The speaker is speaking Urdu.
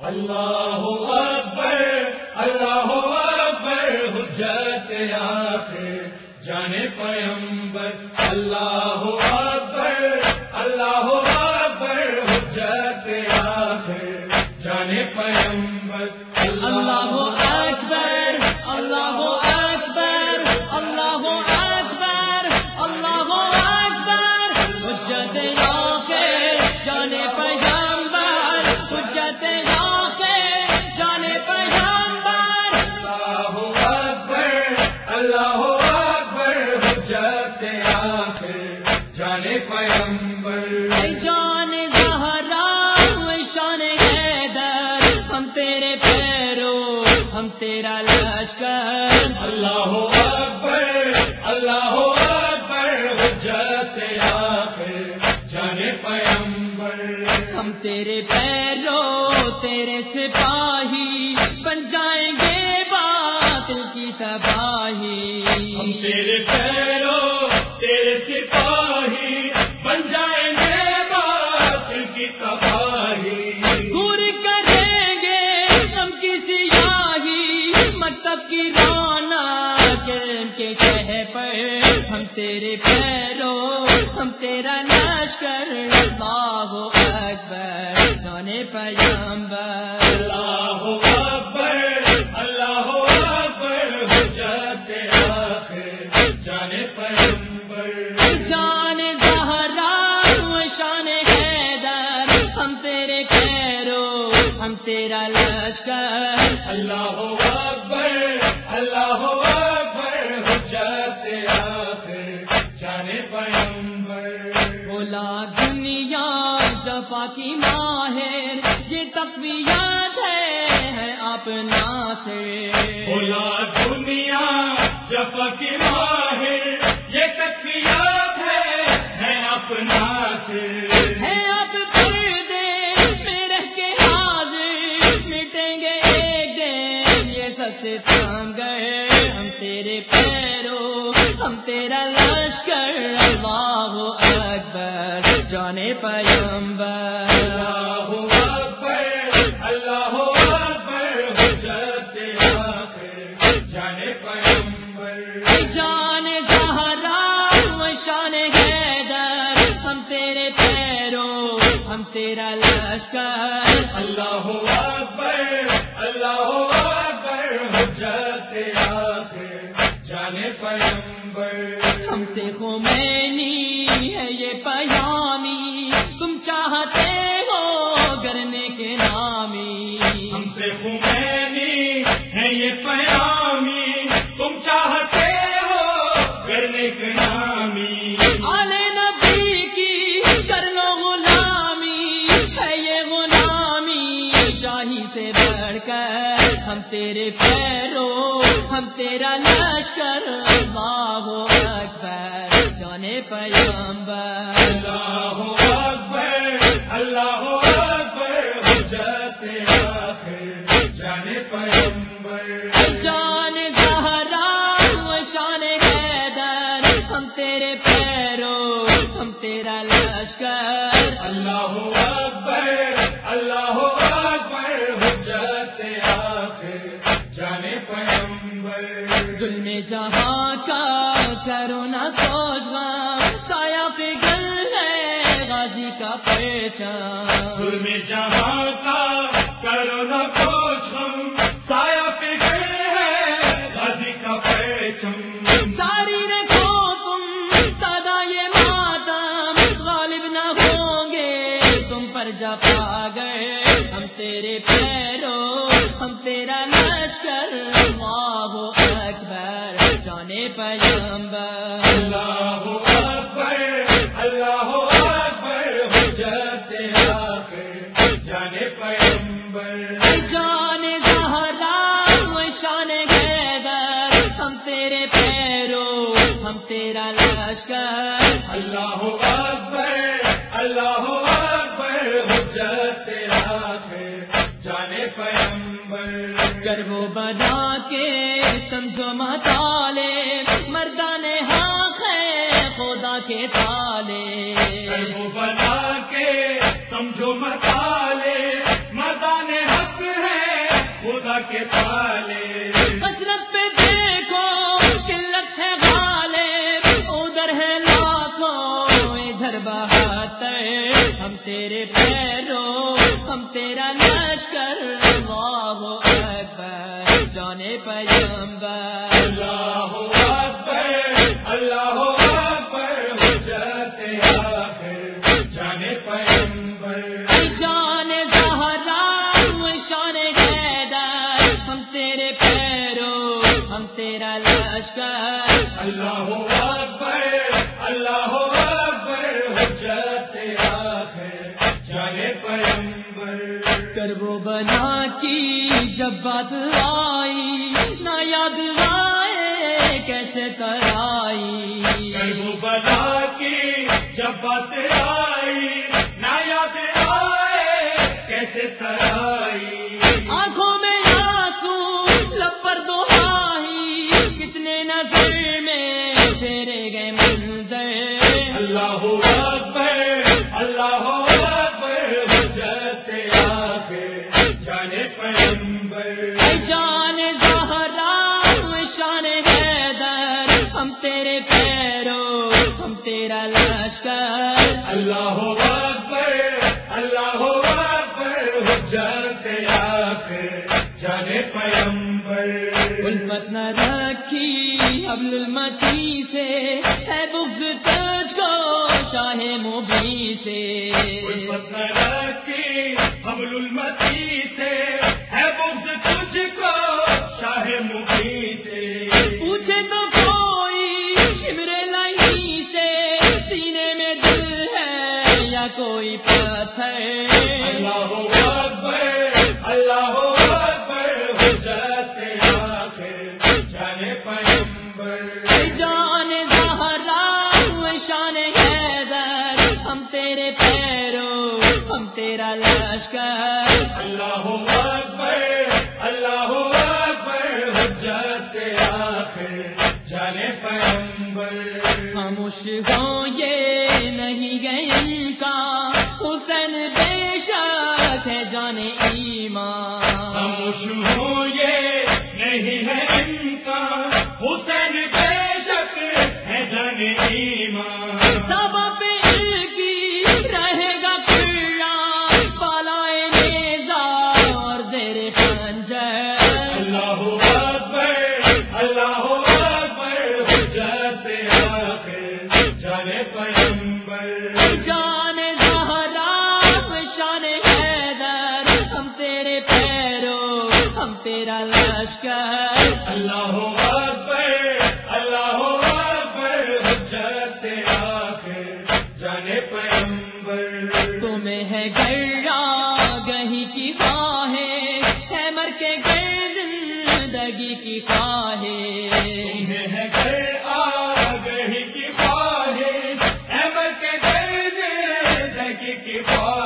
اللہ اکبر اللہ اکبر، حجت آخر جانے پیمبر اللہ اکبر اللہ اکبر، حجت آخر جانے پیمبر اللہ آخر جانے ہم تیرے ہم تیرا لشکر اللہ اکبر تقویت ہے اپنا سے۔ بولا دنیا ماہر یہ تکیات ہے ہے اپنا سے۔ ہے اب پردے میں رہ کے حاضر مٹیں گے ایک دن یہ سب سے تھام گئے۔ ہم تیرے پیرو ہم تیرا لشکر اللہ اکبر جانے پیمبر ہم تیرا لشکر اللہ اکبر اللہ اکبر حجت آخر جانے پیمبر ہم سے خمینی ہے یہ پیامی تم چاہتے ہو گرنے ہم تیرا لشکر اللہ اکبر جانے پیغمبر۔ اللہ اکبر اللہ اکبر حجت آخر جانے جان زہرا شان حیدر ہم تیرے پیرو ہم تیرا لشکر۔ اللہ اکبر جہاں کا کرونا سوچنا سایہ گل ہے غازی کا پہچان جہاں کا کرو تم پر جا پا گئے ہم تیرے پیرو ہم تیرا لشکر اللہ اکبر جانے پیغمبر۔ اللہ اکبر اللہ اکبر حجت آخر جانے پیمبر جان زہرا شان حیدر ہم تیرے پیرو ہم تیرا لشکر۔ اللہ اکبر وہ بنا کے سمجھو مطالے مردان حق ہے خدا کے تالے وہ بنا کے سمجھو مسالے مردان حق آقا کے تالے لاکھوں ہم تیرے پیروں ہم تیرا لشکر اللہ اکبر جانے پیغمبر۔ اللہ اکبر اللہ کر وہ بنا کی جب بات آئی نہ یاد آئے کیسے ترائی کربو بلا کی جب بات آئی نہ یاد آئے کیسے ترائی آنکھوں میں آنسو لب پر دہائی ہم تیرے پیروں ہم تیرا لشکر۔ اللہ اکبر اللہ اکبر حجت آخر جانے پیغمبر۔ الفت نہ رکھی ابل المتی سے ہے بغض کو شاہ مبی سے۔ حبل یا کوئی پتھر اللہ اکبر اللہ اکبر حجت آخر جانے پیغمبر۔ جان زہرا شان حیدر ہم تیرے پیروں ہم تیرا لشکر۔ اللہ اکبر اللہ اکبر حجت آخر جانے پیغمبر۔ خاموش ہو تیرا لشکر۔ اللہ اکبر اللہ اکبر حجت آخر جانے پیغمبر۔ تمہیں ہے گرا گہی کی خواہیں ہے مر کے گر زندگی کی ہے کے کی